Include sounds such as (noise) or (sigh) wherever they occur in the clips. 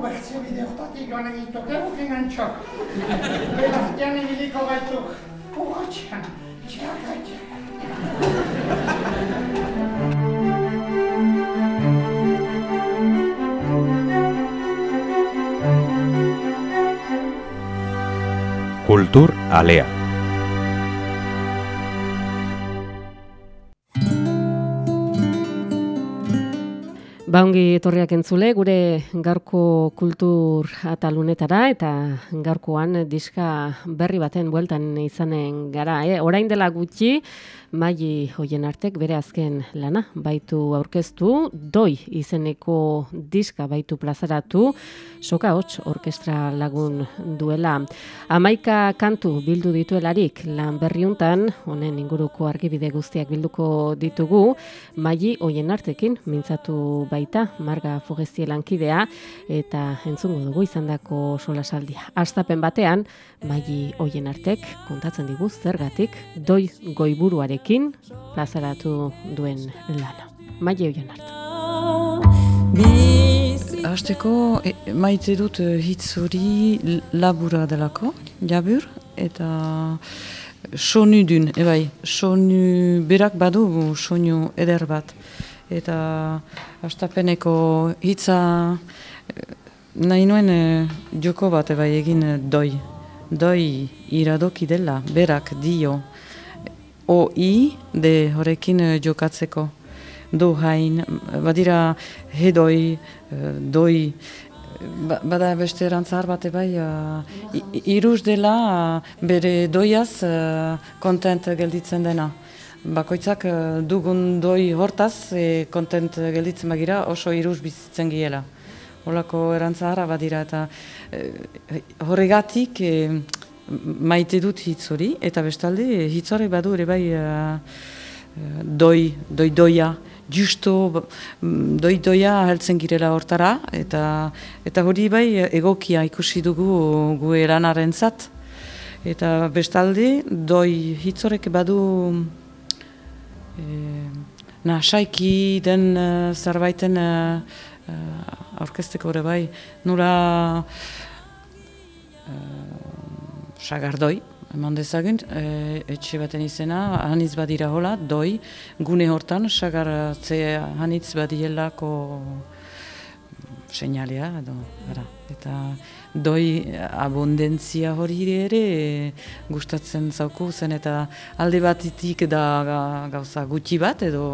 Ubertzio bide hortatik joan egituk egukin antxok. Belartian ibiliko gaituk. Urratxean, txarratxean. Kultur Alea. Baungi etorriak entzule, gure gaurko kultur atalunetara eta gaurkoan diska berri baten bueltan izanen gara. Eh? Orain dela gutxi, Maili hoien artek bere azken lana baitu aurkeztu, doi izeneko diska baitu plazaratu, soka hots orkestra lagun duela. Amaika kantu bildu dituelarik lan berriuntan, honen inguruko argibide guztiak bilduko ditugu, Maili hoien artekin mintzatu baita, marga fogestie lankidea, eta entzungo dugu izandako solasaldia. Astapen batean, Maili hoien artek kontatzen digu zergatik doi goiburuarekin ekin plazaratu duen lana. Maile hoian hartu. Azteko, e, maite dut e, hitz hori labura delako, jabur, eta sonu dun, ebai, sonu berak badu sonu eder bat. Eta astapeneko hitza nahi nuen e, joko bat ebai egin doi. Doi iradoki dela, berak dio, OI de horrekin uh, jokatzeko. Do hain, badira hedoi, doi, ba, bada beste erantzar bat ebai, uh, iruz dela uh, bere doiaz kontent gelditzen dena. Bakoitzak dugun doi hortaz, e, kontent gelditzen bagira oso iruz bizitzen giela. Holako erantzara badira eta horregatik maite dut hitz hori, eta bestalde hitz hori badu ere bai uh, doi, doi doia, justo mm, doi doia heltzen girela hortara, eta, eta hori bai egokia ikusi dugu gu eranaren zat. Eta bestalde, doi hitz horrek badu e, na, saiki den uh, zerbaiten uh, uh, aurkesteko ere bai, nura sagardoi, eman dezagun, e, etxe baten izena, hanitz badira hola, doi, gune hortan, sagartze hanitz badielako seinalea, edo, ara, eta doi abundentzia hori ere gustatzen zauku zen, eta alde batitik da gauza gutxi bat, edo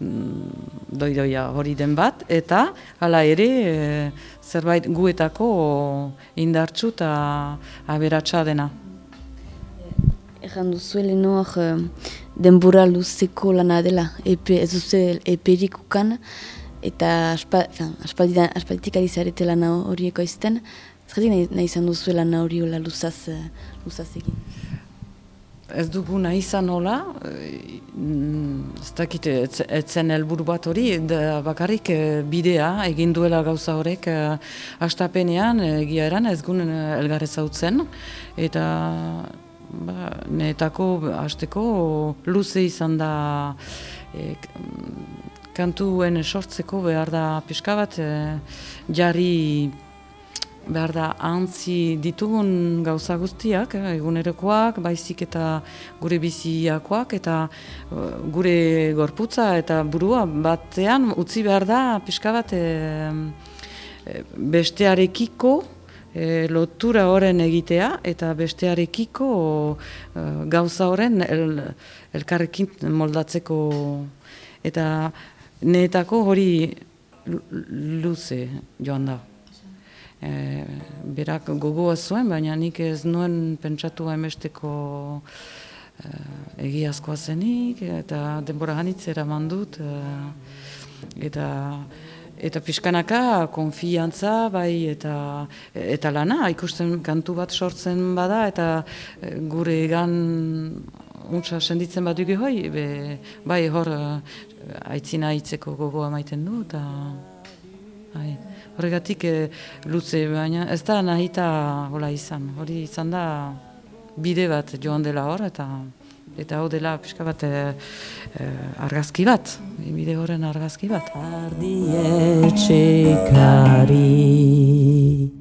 mm, doi doia hori den bat, eta hala ere e, zerbait guetako indartsu eta aberatsa dena. Egan duzu hor denbora luzeko lana dela, epe, ez duzu eperik ukan, eta aspalditik ari zarete lana horieko izten, zergatik nahi, nahi izan duzu lana hori hola luzaz, luzaz egin? Ez dugu nahi izan hola, ez dakit etzen helburu bat hori, bakarrik eh, bidea egin duela gauza horrek eh, astapenean, egia eran ez gunen elgarrez hautzen, eta ba, netako hasteko luze izan da e, kantuen sortzeko behar da pixka bat e, jarri behar da antzi ditugun gauza guztiak, eh, egunerokoak, baizik eta gure biziakoak, eta uh, gure gorputza eta burua batean utzi behar da pixka bat eh, bestearekiko eh, lotura horren egitea, eta bestearekiko uh, gauza horren el, elkarrekin moldatzeko eta neetako hori luze joan da. E, berak gogoa zuen, baina nik ez nuen pentsatu haimesteko e, egiazkoa zenik, eta denbora hanitzera mandut, e, eta eta pixkanaka konfiantza bai eta eta lana ikusten kantu bat sortzen bada eta eh, gure egan untsa senditzen bat dugu hoi be, bai hor eh, aitzina aitzeko gogoa maiten du eta bai. horregatik e, luze baina ez da nahita hola izan hori izan da bide bat joan dela hor eta eta hau dela pixka bat e, argazki bat, bide horren argazki bat. Ardietxekari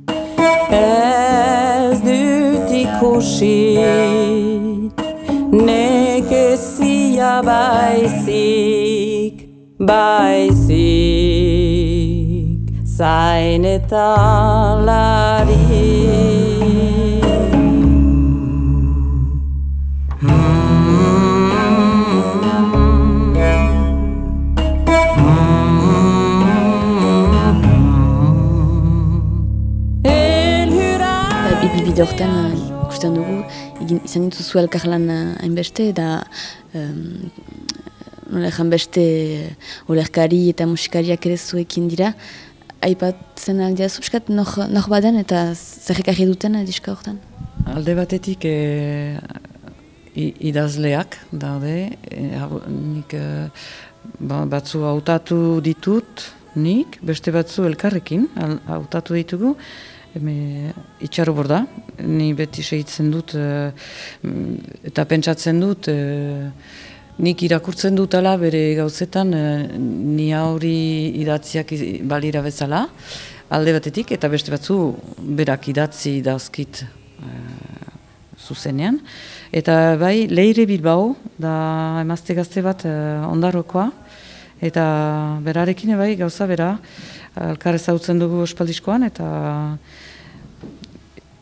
ez dut ikusi nekezia baizik, baizik, zain eta bide horretan uh, ikusten dugu, egin, izan dituzu elkarlan uh, hainbeste, da um, beste uh, olerkari eta musikariak ere zuekin dira. Aipatzen aldea zuzkat, nor baden eta zerrekarri duten diska horretan? Alde batetik e, idazleak daude, e, nik e, batzu hautatu ditut, nik, beste batzu elkarrekin hautatu ditugu, Heme, itxarro borda, ni beti segitzen dut uh, eta pentsatzen dut uh, nik irakurtzen dut ala bere gauzetan uh, ni hori idatziak balira bezala alde batetik eta beste batzu berak idatzi dauzkit uh, zuzenean. Eta bai, leire bilbao, da emazte gazte bat uh, ondarokoa, eta berarekin bai gauza bera, alkar ezautzen dugu ospaldiskoan, eta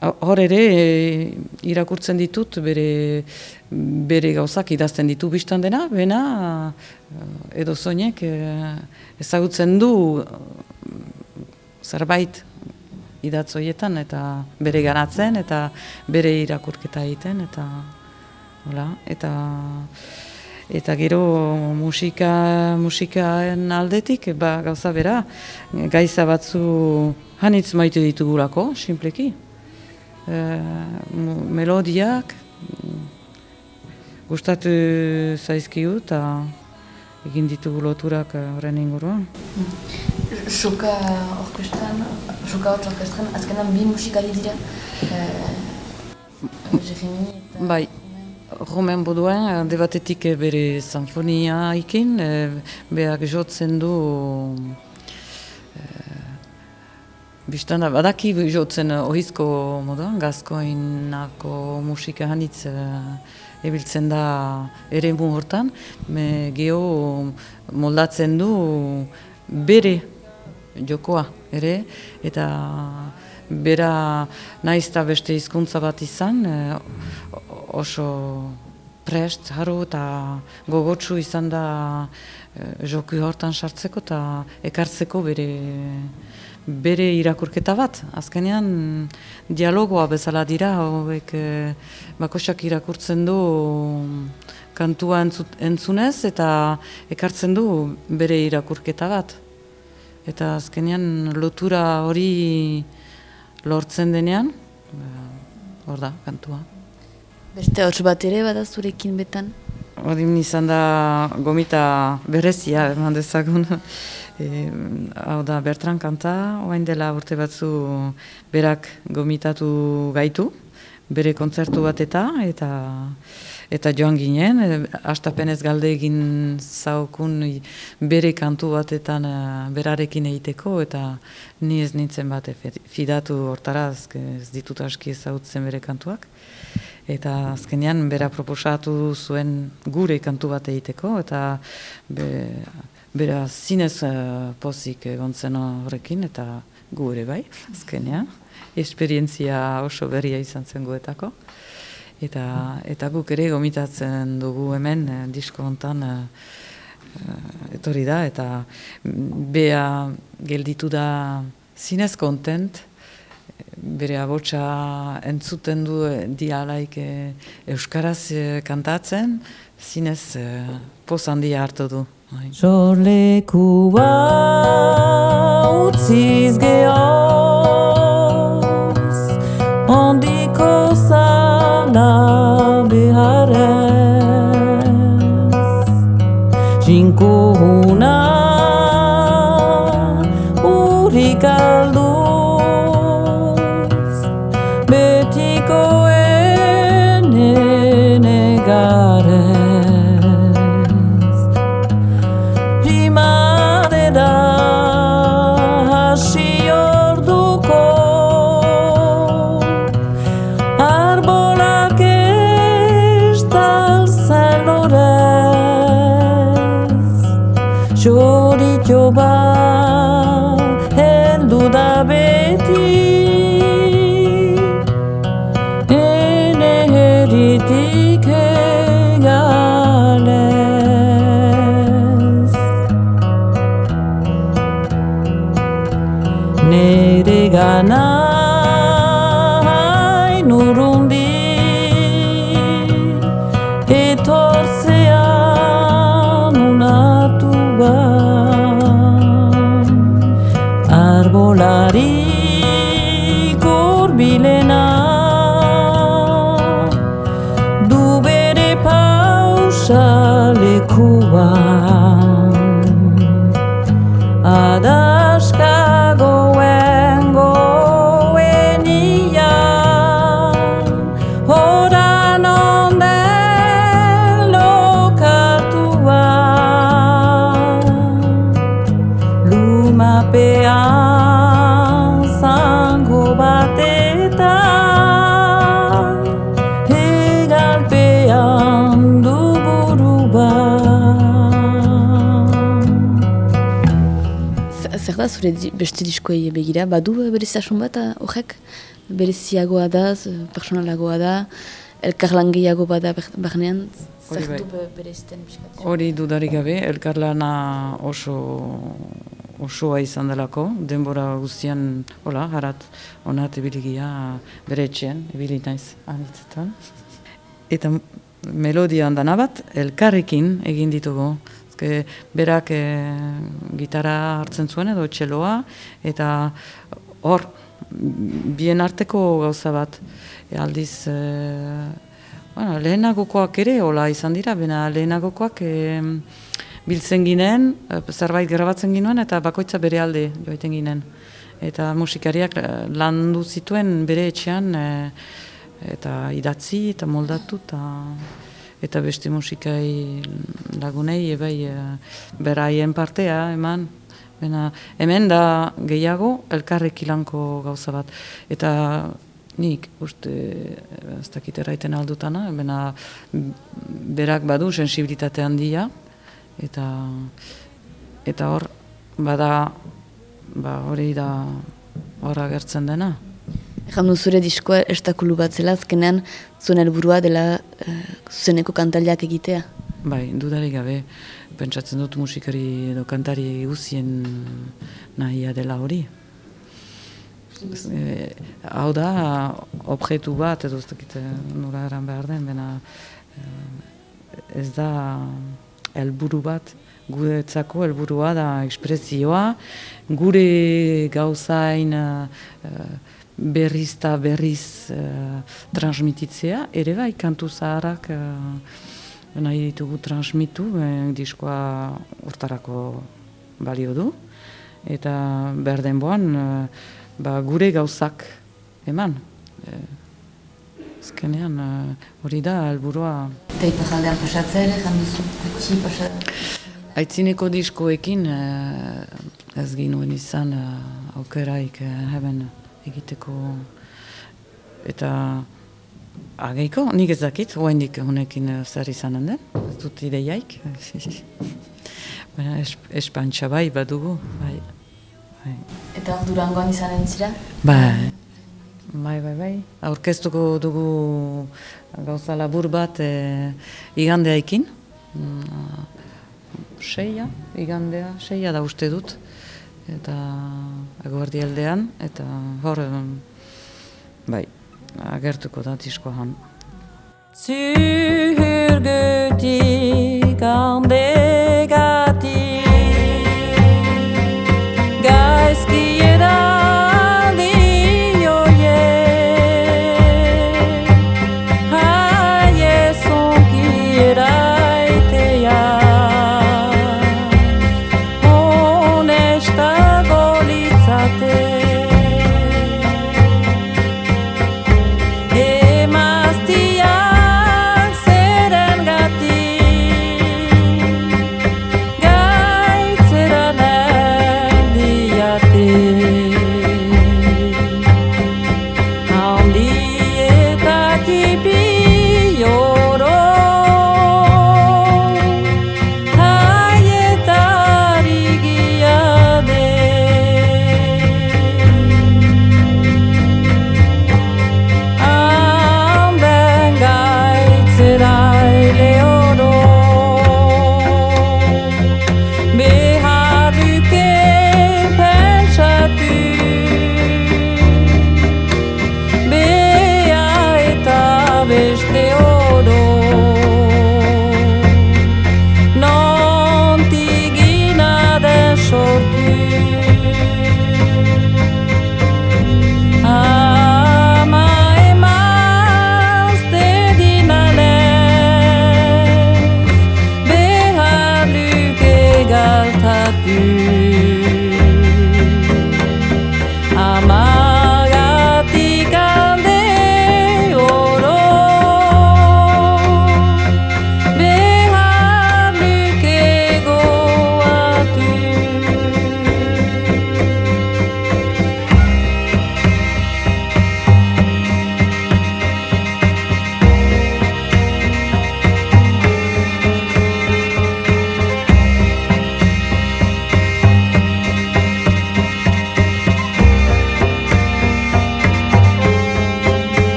hor ere e, irakurtzen ditut bere, bere gauzak idazten ditu biztan dena, bena edo zoinek e, ezagutzen du zerbait idatzoietan eta bere ganatzen eta bere irakurketa egiten eta hola, eta eta gero musika musikaen aldetik ba, gauza bera gaiza batzu hanitz maite ditugulako, simpleki. Eh, melodiak gustatu zaizkiu eta egin ditugu loturak eh, horren inguruan. Soka orkestran, soka orkestran, azkenan bi musikari dira? Eh, bai, Romen Boduen, debatetik bere sanfonia ikin, behar jotzen du Bistan badaki jotzen ohizko moduan, gazkoinako musika hanitz uh, ebiltzen da ere hortan, me geho moldatzen du bere jokoa ere, eta bera naizta beste hizkuntza bat izan, uh, oso prest, haru eta gogotsu izan da uh, joku hortan sartzeko eta ekartzeko bere bere irakurketa bat. Azkenean dialogoa bezala dira, hauek e, bakosak irakurtzen du kantua entzunez eta ekartzen du bere irakurketa bat. Eta azkenean lotura hori lortzen denean, ba, hor da, kantua. Beste hor bat ere badazurekin betan? Hori izan da gomita berezia, eman dezagun. (laughs) E, hau da Bertran kanta, oain dela urte batzu berak gomitatu gaitu, bere kontzertu bat eta, eta joan ginen, e, astapenez galde egin zaukun bere kantu batetan e, berarekin egiteko, eta ni ez nintzen bat fidatu hortara, ez ditut aski ezautzen bere kantuak. Eta azkenean bera proposatu zuen gure kantu bat egiteko, eta be, Bera, zinez uh, pozik egon horrekin, eta gu ere bai, azkenean. Esperientzia oso berria izan zen guetako. Eta, eta guk ere gomitatzen dugu hemen, eh, disko hontan eh, etorri da, eta bea gelditu da zinez kontent, bere abotsa entzuten du dialaik Euskaraz kantatzen, zinez poz handia hartu du. Jorlekua utziz gehoz Du bere pausa lekuan zure beste diskoei begira, badu eh, bereziasun bat ah, horrek? Bereziagoa da, personalagoa da, elkarlan gehiago bada ber- barnean, Hori zer bai. du be- bereizten pixkat? Hori dudarik gabe, elkarlana oso osoa izan delako, denbora guztian, hola, harat, onat ebiligia bere etxean, ebili naiz, anitzetan. Eta melodia handana bat, elkarrekin egin ditugu. Ezke, berak eh, gitara hartzen zuen edo txeloa, eta hor, bien arteko gauza bat, e, aldiz, eh, bueno, lehenagokoak ere, hola izan dira, bena lehenagokoak eh, biltzen ginen, zerbait grabatzen ginen, eta bakoitza bere alde joiten ginen. Eta musikariak landu zituen bere etxean, eh, eta idatzi eta moldatu eta eta beste musikai lagunei ebai e, beraien partea eman. Bena, hemen da gehiago elkarrek ilanko gauza bat. Eta nik uste ez dakit erraiten aldutana, bena berak badu sensibilitate handia eta eta hor bada ba hori da hor agertzen dena. Ejan du zure diskoa estakulu bat zela, azkenean zuen helburua dela uh, zuzeneko kantaliak egitea. Bai, dudarik gabe, pentsatzen dut musikari edo kantari guzien nahia dela hori. E, hau da, objektu bat, edo ez dakit eh, nola eran behar den, bena ez da helburu bat, guretzako helburua da ekspresioa, gure gauzain eh, berriz eta berriz eh, transmititzea, ere bai kantu zaharrak eh, nahi ditugu transmitu, eh, diskoa urtarako balio du, eta behar denboan eh, ba, gure gauzak eman. Azkenean eh, hori da helburua. Eta ipajaldean pasatzea ere, jan duzu, gutxi pasatzea. Aitzineko diskoekin eh, ez ginuen izan eh, aukeraik eh, heben egiteko eta ageiko, nik ez dakit, hoendik honekin eh, zer izanen den, ez dut ideiaik. Baina es, espantxa bai badugu, bai. bai. Eta durangoan izanen zira? Bai. Bai, bai, bai. Aurkeztuko dugu gauza labur bat e, igandeaikin. Mm, seia, igandea, seia da uste dut. Eta eguerdi aldean, eta hor, bai, agertuko da diskoan. Zurgutik handegatik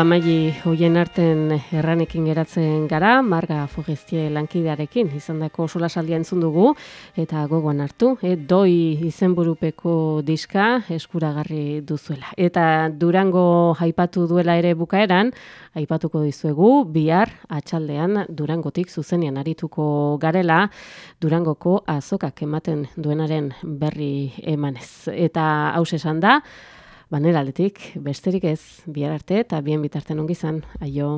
Ba, maili hoien arten erranekin geratzen gara, Marga Fogestie lankidearekin, izan dako solasaldia entzun dugu, eta gogoan hartu, e, doi izenburupeko diska eskuragarri duzuela. Eta Durango aipatu duela ere bukaeran, aipatuko dizuegu, bihar atxaldean Durangotik zuzenean arituko garela, Durangoko azokak ematen duenaren berri emanez. Eta haus esan da, Baneraletik, besterik ez, bihar arte eta bien bitarten ongi izan, aio.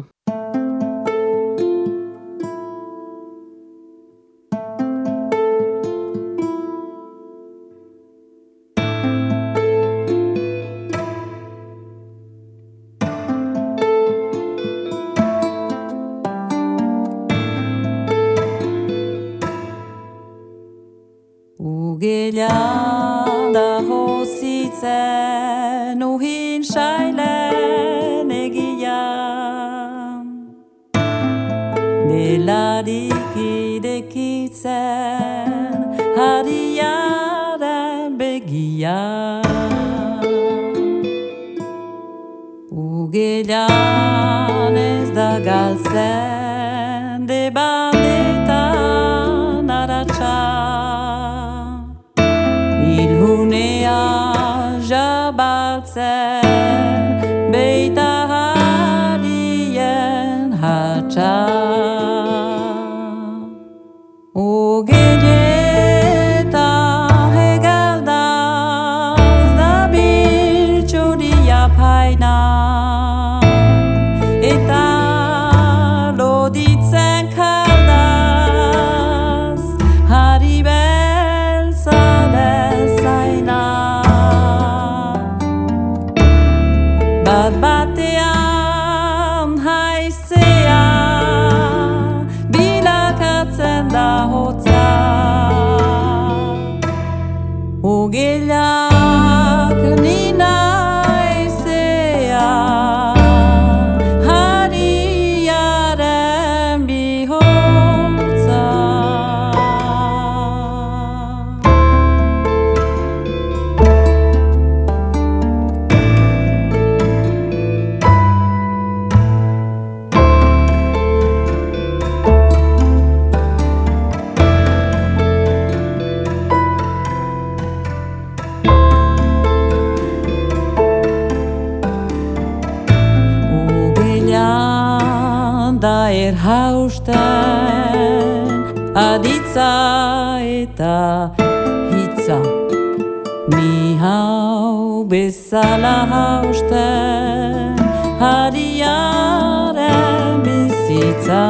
Ugelan ez da galtzen debanetan aratsa Ilhunea jabaltzen Bat batean da erhausten aditza eta hitza. Ni hau bezala hausten hariaren bizitza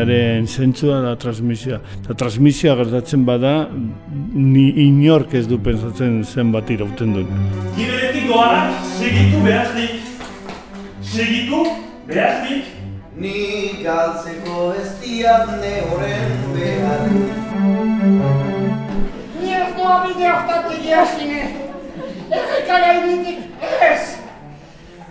emanaldiaren zentzua da transmisioa. Eta transmisioa gertatzen bada, ni inork ez du pensatzen zenbat irauten duen. Giberetik doanak segitu behaznik. Segitu behaznik. Ni galtzeko ez diatne horren behar Ni ez doa bide hortatik jasine. Erreka gainetik ez.